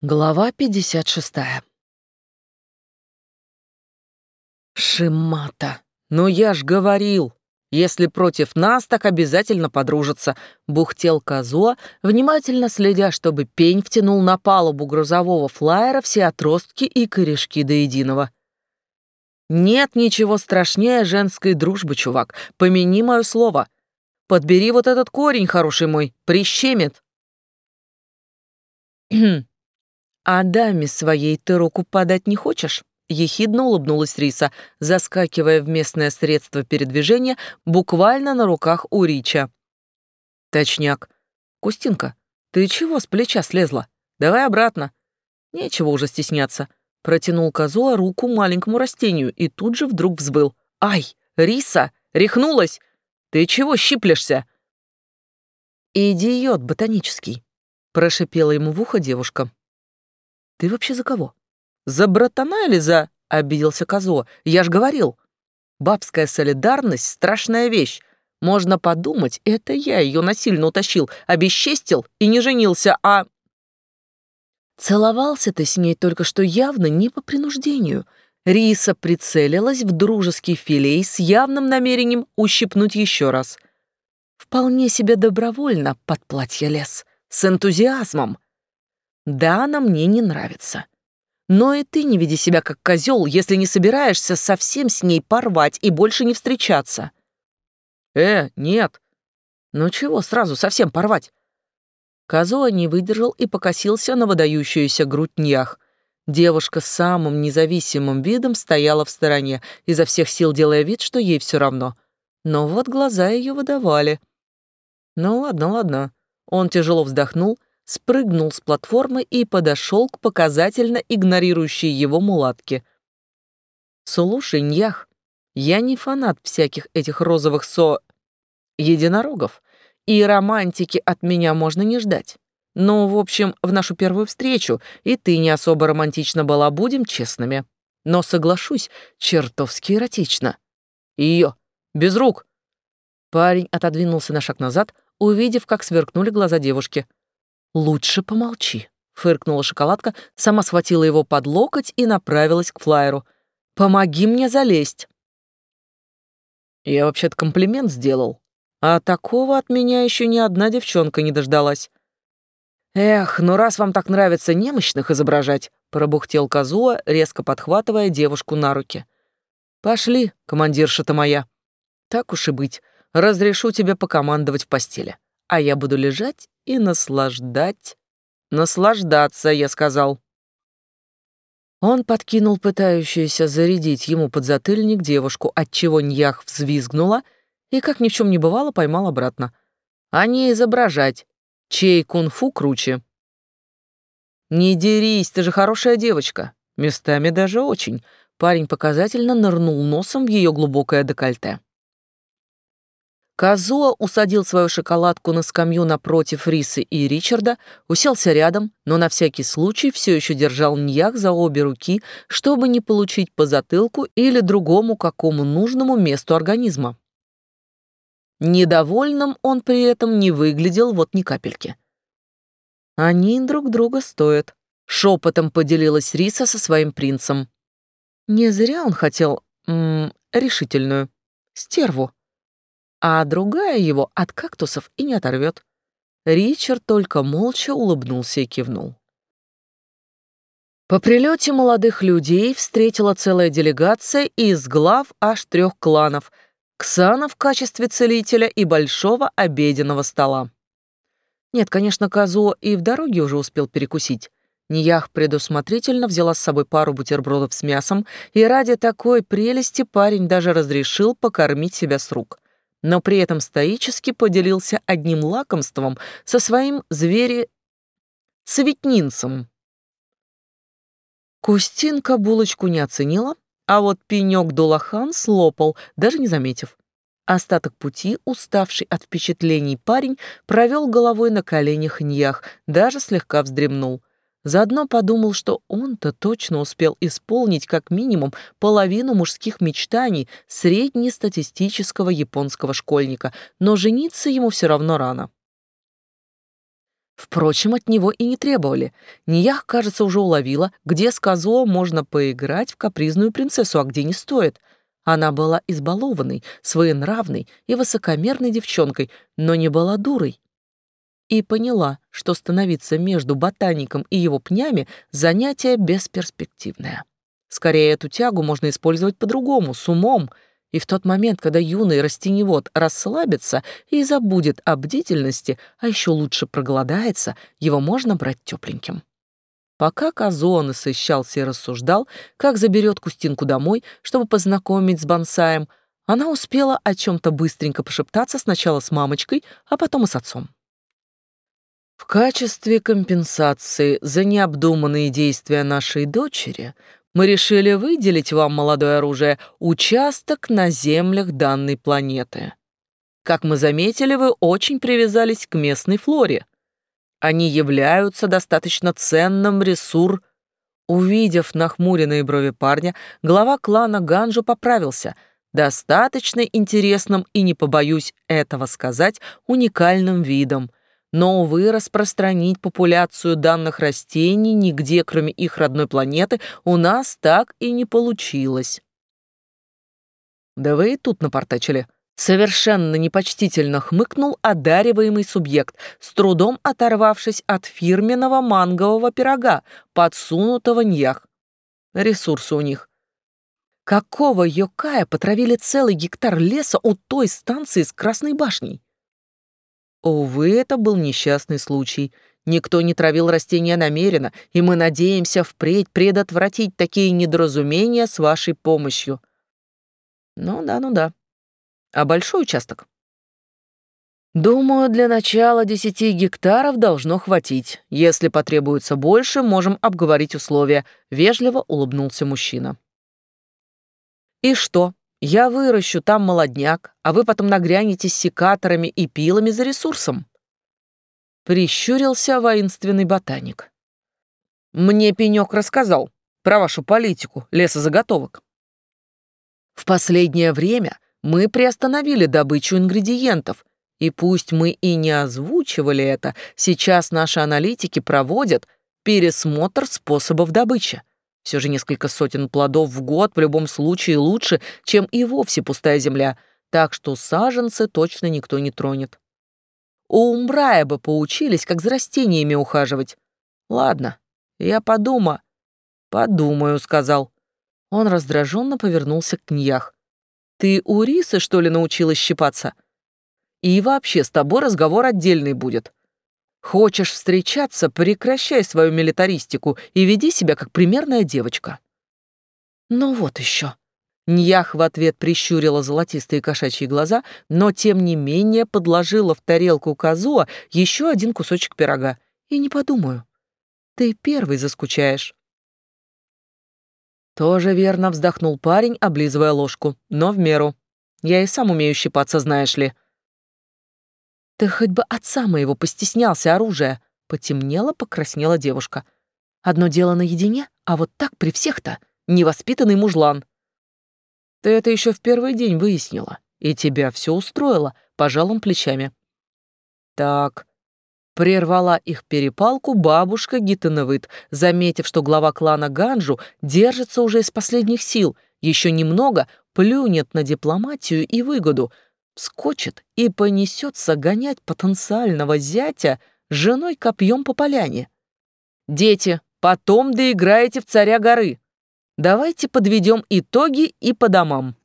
Глава 56 «Шимата, ну я ж говорил, если против нас, так обязательно подружатся», — бухтел Козо, внимательно следя, чтобы пень втянул на палубу грузового флайера все отростки и корешки до единого. «Нет ничего страшнее женской дружбы, чувак, помяни мое слово. Подбери вот этот корень, хороший мой, прищемит». «А даме своей ты руку подать не хочешь?» Ехидно улыбнулась Риса, заскакивая в местное средство передвижения буквально на руках у Рича. «Точняк. Кустинка, ты чего с плеча слезла? Давай обратно». «Нечего уже стесняться». Протянул козуа руку маленькому растению и тут же вдруг взвыл. «Ай, Риса, рехнулась! Ты чего щиплешься?» «Идиот ботанический», — прошипела ему в ухо девушка. «Ты вообще за кого?» «За братана или за...» — обиделся Козо. «Я ж говорил. Бабская солидарность — страшная вещь. Можно подумать, это я ее насильно утащил, обесчестил и не женился, а...» Целовался ты с ней только что явно не по принуждению. Риса прицелилась в дружеский филей с явным намерением ущипнуть еще раз. Вполне себе добровольно под платье лез, с энтузиазмом. Да, она мне не нравится. Но и ты не веди себя как козел, если не собираешься совсем с ней порвать и больше не встречаться. Э, нет. Ну чего сразу совсем порвать? Казуа не выдержал и покосился на выдающуюся грудь Ньях. Девушка с самым независимым видом стояла в стороне, изо всех сил делая вид, что ей все равно. Но вот глаза ее выдавали. Ну ладно, ладно. Он тяжело вздохнул спрыгнул с платформы и подошел к показательно игнорирующей его мулатке. «Слушай, Ньях, я не фанат всяких этих розовых со... единорогов, и романтики от меня можно не ждать. Ну, в общем, в нашу первую встречу и ты не особо романтично была, будем честными. Но, соглашусь, чертовски эротично. Ее, без рук!» Парень отодвинулся на шаг назад, увидев, как сверкнули глаза девушки — «Лучше помолчи», — фыркнула шоколадка, сама схватила его под локоть и направилась к флайеру. «Помоги мне залезть». «Я вообще-то комплимент сделал», а такого от меня еще ни одна девчонка не дождалась. «Эх, ну раз вам так нравится немощных изображать», — пробухтел Казуа, резко подхватывая девушку на руки. «Пошли, командирша-то моя. Так уж и быть, разрешу тебе покомандовать в постели, а я буду лежать и наслаждать. Наслаждаться, я сказал. Он подкинул пытающуюся зарядить ему подзатыльник девушку, отчего Ньях взвизгнула и, как ни в чем не бывало, поймал обратно. А не изображать, чей кунг-фу круче. «Не дерись, ты же хорошая девочка. Местами даже очень». Парень показательно нырнул носом в ее глубокое декольте. Казуа усадил свою шоколадку на скамью напротив Рисы и Ричарда, уселся рядом, но на всякий случай все еще держал ньяк за обе руки, чтобы не получить по затылку или другому какому нужному месту организма. Недовольным он при этом не выглядел вот ни капельки. «Они друг друга стоят», — шепотом поделилась Риса со своим принцем. «Не зря он хотел... М -м, решительную. Стерву» а другая его от кактусов и не оторвет. Ричард только молча улыбнулся и кивнул. По прилете молодых людей встретила целая делегация из глав аж трех кланов, Ксана в качестве целителя и большого обеденного стола. Нет, конечно, Казуо и в дороге уже успел перекусить. Ниях предусмотрительно взяла с собой пару бутербродов с мясом, и ради такой прелести парень даже разрешил покормить себя с рук — но при этом стоически поделился одним лакомством со своим звери-цветнинцем. Кустинка булочку не оценила, а вот пенек Дулахан слопал, даже не заметив. Остаток пути, уставший от впечатлений парень, провел головой на коленях Ньях, даже слегка вздремнул. Заодно подумал, что он-то точно успел исполнить как минимум половину мужских мечтаний среднестатистического японского школьника, но жениться ему все равно рано. Впрочем, от него и не требовали. Ниях, кажется, уже уловила, где с Казуо можно поиграть в капризную принцессу, а где не стоит. Она была избалованной, своенравной и высокомерной девчонкой, но не была дурой и поняла, что становиться между ботаником и его пнями занятие бесперспективное. Скорее, эту тягу можно использовать по-другому, с умом. И в тот момент, когда юный растеневод расслабится и забудет о бдительности, а еще лучше проголодается, его можно брать тепленьким. Пока Казон сыщался и рассуждал, как заберет Кустинку домой, чтобы познакомить с бонсаем, она успела о чем-то быстренько пошептаться сначала с мамочкой, а потом и с отцом. В качестве компенсации за необдуманные действия нашей дочери мы решили выделить вам, молодое оружие, участок на землях данной планеты. Как мы заметили, вы очень привязались к местной флоре. Они являются достаточно ценным ресурс. Увидев нахмуренные брови парня, глава клана Ганжу поправился. Достаточно интересным и, не побоюсь этого сказать, уникальным видом – но, увы, распространить популяцию данных растений нигде, кроме их родной планеты, у нас так и не получилось. Да вы и тут напортачили. Совершенно непочтительно хмыкнул одариваемый субъект, с трудом оторвавшись от фирменного мангового пирога, подсунутого ньях. Ресурсы у них. Какого Йокая потравили целый гектар леса у той станции с Красной башней? Увы, это был несчастный случай. Никто не травил растения намеренно, и мы надеемся впредь предотвратить такие недоразумения с вашей помощью. Ну да, ну да. А большой участок? Думаю, для начала 10 гектаров должно хватить. Если потребуется больше, можем обговорить условия, вежливо улыбнулся мужчина. И что? Я выращу там молодняк, а вы потом нагрянете секаторами и пилами за ресурсом. Прищурился воинственный ботаник. Мне пенек рассказал про вашу политику лесозаготовок. В последнее время мы приостановили добычу ингредиентов, и пусть мы и не озвучивали это, сейчас наши аналитики проводят пересмотр способов добычи. Все же несколько сотен плодов в год в любом случае лучше, чем и вовсе пустая земля, так что саженцы точно никто не тронет. У Умбрая бы поучились, как за растениями ухаживать. Ладно, я подума. Подумаю, сказал. Он раздраженно повернулся к Ньях. Ты у риса что ли, научилась щипаться? И вообще, с тобой разговор отдельный будет. Хочешь встречаться, прекращай свою милитаристику и веди себя как примерная девочка. Ну вот еще. Ньях в ответ прищурила золотистые кошачьи глаза, но тем не менее подложила в тарелку Казуа еще один кусочек пирога. И не подумаю. Ты первый заскучаешь. Тоже верно вздохнул парень, облизывая ложку, но в меру. Я и сам умею щипаться, знаешь ли. «Ты хоть бы отца моего постеснялся оружия!» Потемнела, покраснела девушка. «Одно дело наедине, а вот так при всех-то невоспитанный мужлан!» «Ты это еще в первый день выяснила, и тебя все устроило», — пожал плечами. «Так». Прервала их перепалку бабушка Гитановыт, заметив, что глава клана Ганжу держится уже из последних сил, еще немного плюнет на дипломатию и выгоду — вскочит и понесется гонять потенциального зятя женой копьем по поляне. «Дети, потом доиграете в царя горы. Давайте подведем итоги и по домам».